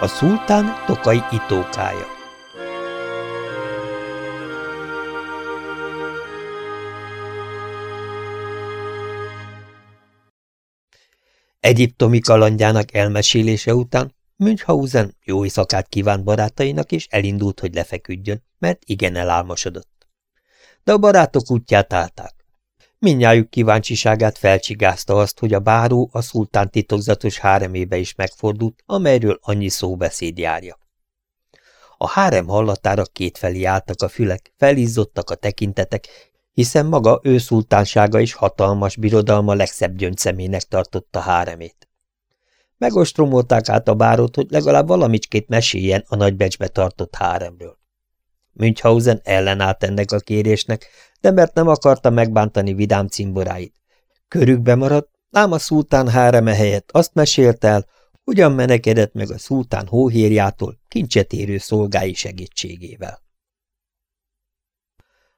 A szultán tokai itókája Egyiptomi kalandjának elmesélése után Münchhausen jó éjszakát kívánt barátainak, és elindult, hogy lefeküdjön, mert igen elálmosodott. De a barátok útját állták. Mindnyájuk kíváncsiságát felcsigázta azt, hogy a báró a szultán titokzatos háremébe is megfordult, amelyről annyi szóbeszéd járja. A hárem hallatára kétfelé álltak a fülek, felizzottak a tekintetek, hiszen maga ő szultánsága is hatalmas birodalma legszebb gyöngyszemének tartotta háremét. Megostromolták át a bárót, hogy legalább valamicskét meséljen a nagybecsbe tartott háremről. Münchhausen ellenállt ennek a kérésnek, de mert nem akarta megbántani vidám cimboráit. Körükbe maradt, ám a szultán háreme helyett azt mesélt el, hogyan menekedett meg a szultán hóhérjától kincset érő szolgái segítségével.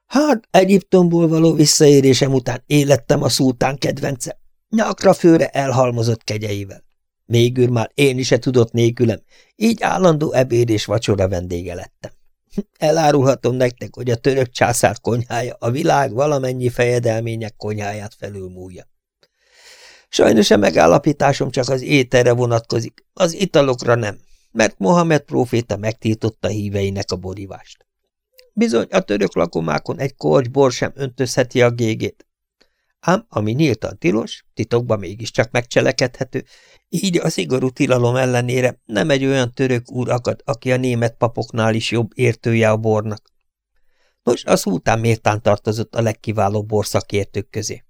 Hát, Egyiptomból való visszaérésem után élettem a szultán kedvence, nyakra főre elhalmozott kegyeivel. Végül már én is se tudott nélkülem, így állandó ebéd és vacsora vendége lettem. Elárulhatom nektek, hogy a török császár konyhája a világ valamennyi fejedelmények konyháját felülmúlja. Sajnos a megállapításom csak az ételre vonatkozik, az italokra nem, mert Mohamed próféta megtiltotta híveinek a borivást. Bizony a török lakomákon egy korty bor sem öntözheti a gégét. Ám ami nyíltan tilos, titokban mégiscsak megcselekedhető, így a szigorú tilalom ellenére nem egy olyan török úr akad, aki a német papoknál is jobb értője a bornak. Nos, a szultán mértán tartozott a legkiválóbb borszakértők közé.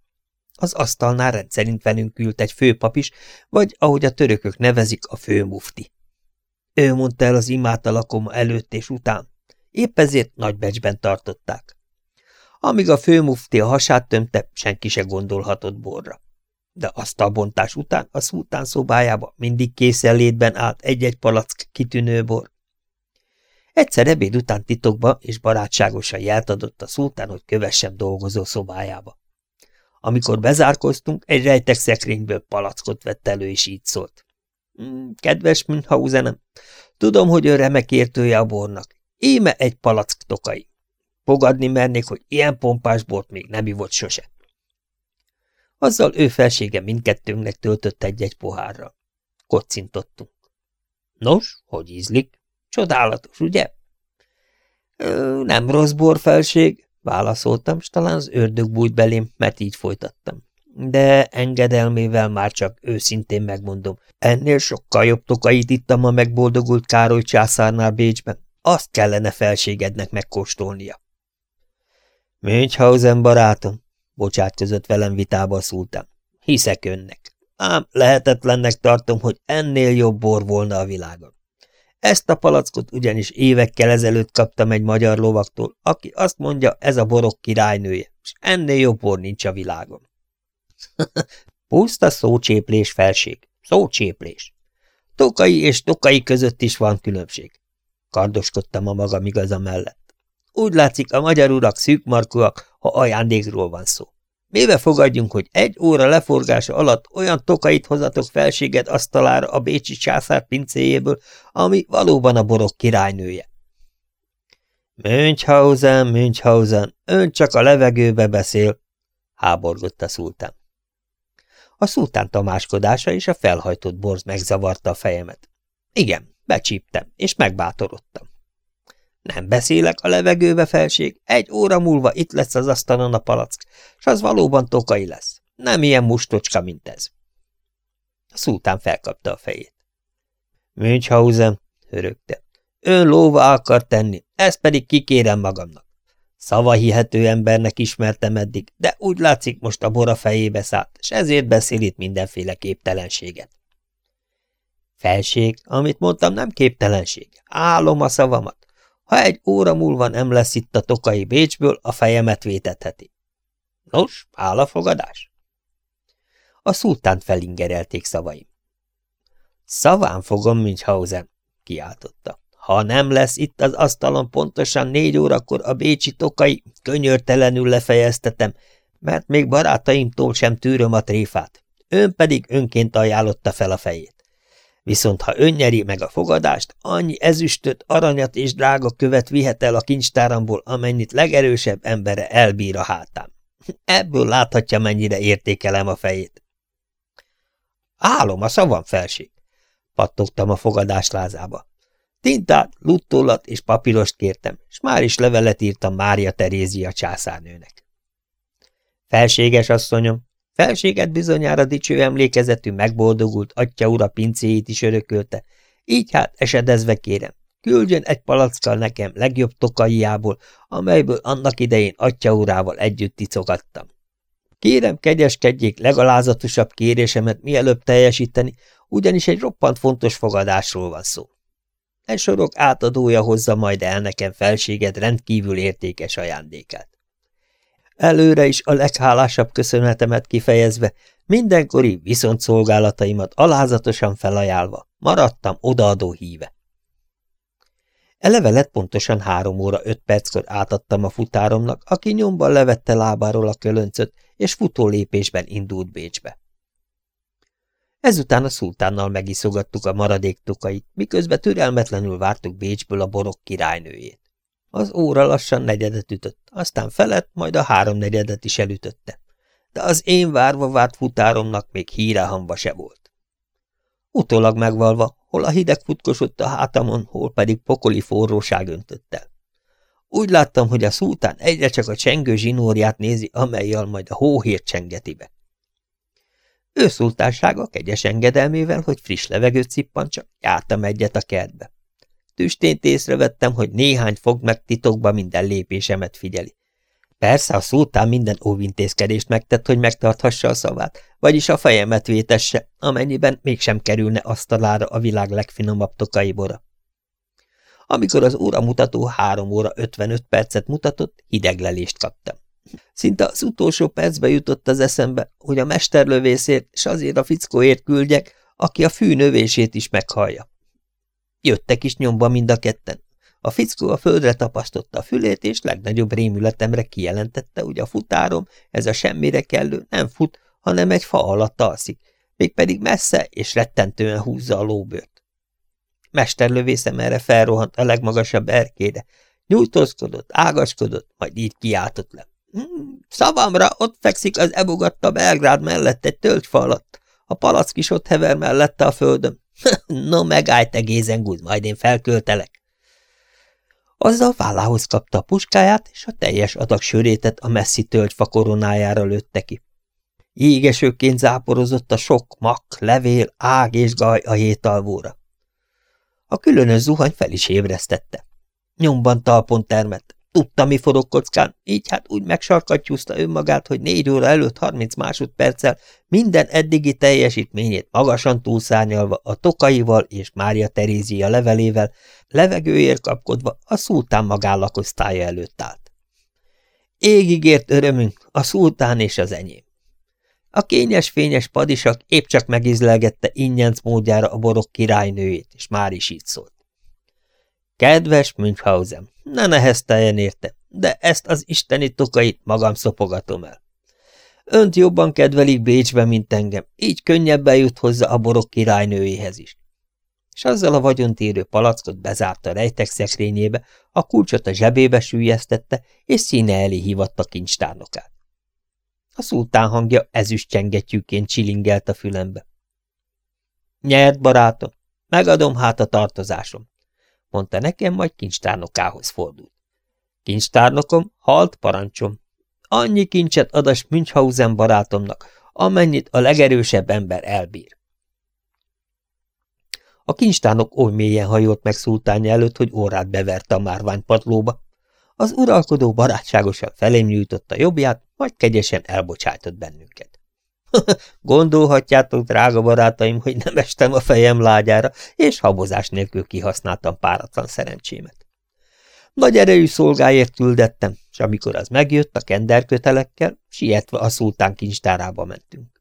Az asztalnál rendszerint velünk ült egy főpap is, vagy ahogy a törökök nevezik, a főmufti. Ő mondta el az imát a lakoma előtt és után. Épp ezért nagybecsben tartották. Amíg a főmufti a hasát tömte, senki se gondolhatott borra de azt a bontás után a szultán szobájába mindig készenlétben állt egy-egy palack kitűnő bor. Egyszer ebéd után titokba és barátságosan jelt adott a szultán, hogy kövessem dolgozó szobájába. Amikor bezárkoztunk, egy rejtek szekrényből palackot vett elő, és így szólt. Hmm, kedves Münchhausenem, tudom, hogy ön remek értője a bornak. Íme egy palack tokai. Fogadni mernék, hogy ilyen pompás bort még nem ivott sose. Azzal ő felsége mindkettőnknek töltött egy-egy pohárra. Kocintottunk. Nos, hogy ízlik? Csodálatos, ugye? Nem rossz bor felség, válaszoltam, s talán az ördög bújt belém, mert így folytattam. De engedelmével már csak őszintén megmondom, ennél sokkal jobb tokait ittam a megboldogult Károly császárnál Bécsben. Azt kellene felségednek megkóstolnia. Münchhausen barátom, bocsátkozott velem vitába a szultán. Hiszek önnek. Ám lehetetlennek tartom, hogy ennél jobb bor volna a világon. Ezt a palackot ugyanis évekkel ezelőtt kaptam egy magyar lovaktól, aki azt mondja, ez a borok királynője, és ennél jobb bor nincs a világon. Puszta szócséplés felség. Szócséplés. Tokai és tokai között is van különbség. Kardoskodtam a magam igaza mellett. Úgy látszik, a magyar urak szűkmarkúak, ha ajándékról van szó. Mivel fogadjunk, hogy egy óra leforgása alatt olyan tokait hozatok felséget asztalára a bécsi császár pincéjéből, ami valóban a borok királynője. Münchhausen, Münchhausen, ön csak a levegőbe beszél, háborgott a szultán. A szultán tamáskodása és a felhajtott borz megzavarta a fejemet. Igen, becsíptem, és megbátorodtam. Nem beszélek a levegőbe, felség. Egy óra múlva itt lesz az asztalon a palack, s az valóban tokai lesz. Nem ilyen mustocska, mint ez. A szultán felkapta a fejét. Münchhausen, hörögte. Ön lóva akar tenni, ezt pedig kikérem magamnak. Szavahihető embernek ismertem eddig, de úgy látszik most a bora fejébe szállt, és ezért beszél itt mindenféle képtelenséget. Felség, amit mondtam, nem képtelenség. Állom a szavamat. Ha egy óra múlva nem lesz itt a tokai Bécsből, a fejemet vétetheti. Nos, áll a fogadás? A szultánt felingerelték szavaim. Szaván fogom, Münchhausen, kiáltotta. Ha nem lesz itt az asztalon pontosan négy órakor a bécsi tokai, könyörtelenül lefejeztetem, mert még barátaimtól sem tűröm a tréfát. Ön pedig önként ajánlotta fel a fejét. Viszont ha önnyeri meg a fogadást, annyi ezüstöt, aranyat és drága követ vihet el a kincstáramból, amennyit legerősebb embere elbír a hátám. Ebből láthatja, mennyire értékelem a fejét. Álom a szavam, felség! Pattogtam a fogadás lázába. Tintát, luttollat és papírost kértem, és már is levelet írtam Mária Terézia császárnőnek. Felséges asszonyom, felséget bizonyára dicső emlékezetű, megboldogult atya ura pincéjét is örökölte, így hát esedezve kérem, küldjön egy palackkal nekem legjobb tokaiából, amelyből annak idején atya urával együtt ticogattam. Kérem, kegyeskedjék legalázatosabb kérésemet mielőbb teljesíteni, ugyanis egy roppant fontos fogadásról van szó. Egy sorok átadója hozza majd el nekem felséged rendkívül értékes ajándékát. Előre is a leghálásabb köszönetemet kifejezve, mindenkori szolgálataimat alázatosan felajánlva, maradtam odaadó híve. Elevelet pontosan három óra öt perckor átadtam a futáromnak, aki nyomban levette lábáról a kölöncöt, és futó lépésben indult Bécsbe. Ezután a szultánnal megiszogattuk a maradék tukait, miközben türelmetlenül vártuk Bécsből a borok királynőjét. Az óra lassan negyedet ütött, aztán felett, majd a háromnegyedet is elütötte. De az én várva várt futáromnak még híre hamba se volt. Utólag megvalva, hol a hideg futkosott a hátamon, hol pedig pokoli forróság öntött el. Úgy láttam, hogy a szultán egyre csak a csengő zsinórját nézi, amelyel majd a hóhírt csengeti be. Ő szultánsága kegyes engedelmével, hogy friss levegőt csak jártam egyet a kertbe. Tüstént észrevettem, hogy néhány fog meg titokba minden lépésemet figyeli. Persze a szultán minden óvintézkedést megtett, hogy megtarthassa a szavát, vagyis a fejemet vétesse, amennyiben mégsem kerülne asztalára a világ legfinomabb tokai bora. Amikor az óramutató három óra 55 percet mutatott, hideglelést kaptam. Szinte az utolsó percbe jutott az eszembe, hogy a mesterlövészért és azért a fickóért küldjek, aki a fű növését is meghallja. Jöttek is nyomba mind a ketten. A fickó a földre tapasztotta a fülét, és legnagyobb rémületemre kijelentette, hogy a futárom, ez a semmire kellő, nem fut, hanem egy fa alatt alszik, mégpedig messze és rettentően húzza a lóbőrt. Mesterlövészem erre felrohant a legmagasabb erkére, nyújtózkodott, ágaskodott, majd így kiáltott le. Hmm, szavamra ott fekszik az ebugatta Belgrád mellett egy tölgyfa alatt. A palack is ott hever mellette a földön. no, megállj te gézengúz, majd én felköltelek. Azzal vállához kapta a puskáját, és a teljes adag sörétet a messzi tölgyfa koronájára lőtte ki. Jégesőként záporozott a sok mak, levél, ág és gaj a hétalvóra. A különös zuhany fel is ébresztette. Nyomban talpon termett, Tudta, mi forog kockán, így hát úgy megsarkattyúzta önmagát, hogy négy óra előtt harminc másodperccel minden eddigi teljesítményét magasan túlszárnyalva a tokaival és Mária Terézia levelével, levegőért kapkodva a szultán magállakosztálya előtt állt. Égig ért örömünk, a szultán és az enyém. A kényes-fényes padisak épp csak megizlelgette ingyenc módjára a borok királynőjét, és már is így szólt. Kedves Münchhausen, ne nehezteljen érte, de ezt az isteni tokait magam szopogatom el. Önt jobban kedvelik Bécsbe, mint engem, így könnyebben jut hozzá a borok királynőjéhez is. És azzal a vagyontérő palackot bezárta rejtek szekrényébe, a kulcsot a zsebébe sűjesztette, és színe elé hívatta kincstárnokát. A szultán hangja ezüstcsengetyűként csilingelt a fülembe. Nyert, barátom, megadom hát a tartozásom mondta nekem, majd kincstárnokához fordult. Kincstárnokom, halt parancsom. Annyi kincset adas Münchhausen barátomnak, amennyit a legerősebb ember elbír. A kincstárnok oly mélyen hajolt meg szultánja előtt, hogy órát beverte a márványpadlóba. Az uralkodó barátságosan felém nyújtotta jobbját, majd kegyesen elbocsájtott bennünket. Gondolhatjátok, drága barátaim, hogy nem estem a fejem lágyára, és habozás nélkül kihasználtam páratlan szerencsémet. Nagy erejű szolgáért küldettem, és amikor az megjött a kenderkötelekkel, sietve a szultán kincstárába mentünk.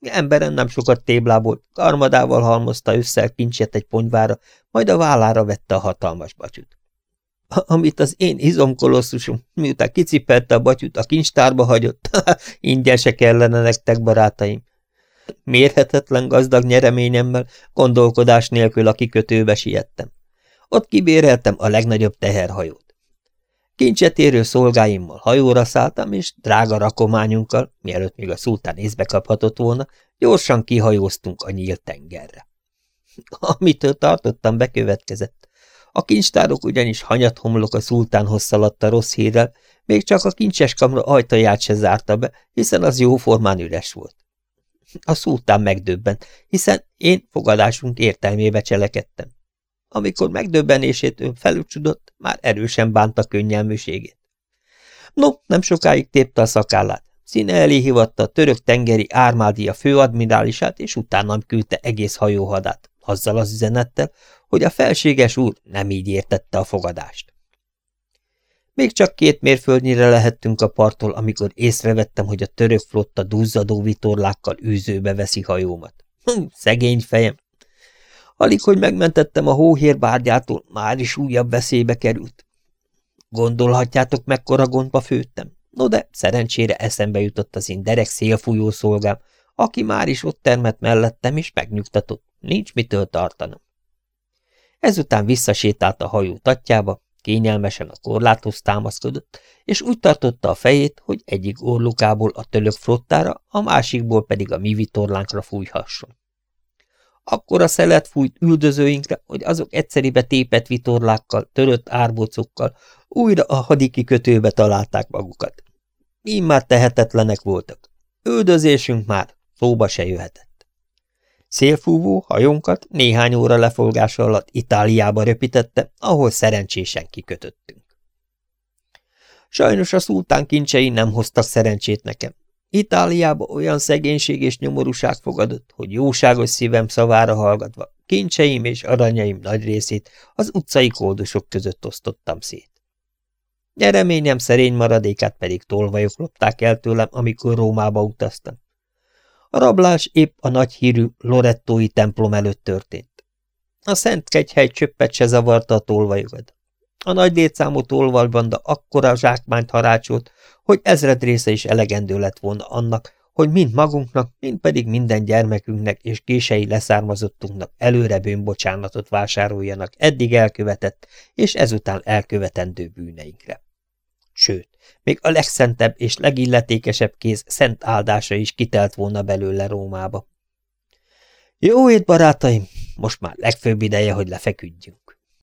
Emberen nem sokat téblából, karmadával halmozta össze a kincset egy ponyvára, majd a vállára vette a hatalmas bacsut amit az én izomkolosszusom, miután kicipelte a batyut, a kincstárba hagyott. Ingyen se kellene nektek, barátaim. Mérhetetlen gazdag nyereményemmel, gondolkodás nélkül a kikötőbe siettem. Ott kibéreltem a legnagyobb teherhajót. Kincset érő szolgáimmal hajóra szálltam, és drága rakományunkkal, mielőtt még a szultán észbe kaphatott volna, gyorsan kihajóztunk a nyílt tengerre. Amitől tartottam, bekövetkezett. A kincstárok ugyanis hanyat homlok a szultánhoz szaladt a rossz hírrel, még csak a kincses kamra ajtaját se zárta be, hiszen az jóformán üres volt. A szultán megdöbbent, hiszen én fogadásunk értelmébe cselekedtem. Amikor megdöbbenését ön felücsudott, már erősen bánta könnyelműségét. No, nem sokáig tépte a szakállát. Színe elé hivatta a török tengeri ármádia főadmirálisát, és utána küldte egész hajóhadát, azzal az üzenettel, hogy a felséges úr nem így értette a fogadást. Még csak két mérföldnyire lehettünk a parttól, amikor észrevettem, hogy a török flotta duzzadó vitorlákkal űzőbe veszi hajómat. Hm, szegény fejem, Alig, hogy megmentettem a hóhér bárgyától, már is újabb veszélybe került. Gondolhatjátok, mekkora gondba főttem? No de szerencsére eszembe jutott az én derek szélfújó szolgám, aki már is ott termett mellettem, és megnyugtatott, nincs mitől tartanom. Ezután visszasétált a hajó tatjába, kényelmesen a korláthoz támaszkodott, és úgy tartotta a fejét, hogy egyik orlukából a tölök flottára, a másikból pedig a mi vitorlánkra fújhasson. Akkor a szelet fújt üldözőinkre, hogy azok egyszeribe tépet vitorlákkal, törött árbocokkal újra a hadikikötőbe találták magukat. Így már tehetetlenek voltak. Üldözésünk már szóba se jöhetett. Szélfúvó hajónkat néhány óra lefolgása alatt Itáliába röpítette, ahol szerencsésen kikötöttünk. Sajnos a szultán kincsei nem hoztak szerencsét nekem. Itáliába olyan szegénység és nyomorúság fogadott, hogy jóságos szívem szavára hallgatva, kincseim és aranyaim nagy részét az utcai kódusok között osztottam szét. Nyereményem szerény maradékát pedig tolvajok lopták el tőlem, amikor Rómába utaztam. A rablás épp a nagy hírű Lorettói templom előtt történt. A Szent Kegyhely csöppet se zavarta a tolvajokat. A nagy létszámú tolvalbanda akkora zsákmányt harácsolt, hogy ezred része is elegendő lett volna annak, hogy mind magunknak, mind pedig minden gyermekünknek és kései leszármazottunknak előre bűnbocsánatot vásároljanak eddig elkövetett és ezután elkövetendő bűneinkre. Sőt, még a legszentebb és legilletékesebb kéz szent áldása is kitelt volna belőle Rómába. Jó ét, barátaim, most már legfőbb ideje, hogy lefeküdjünk.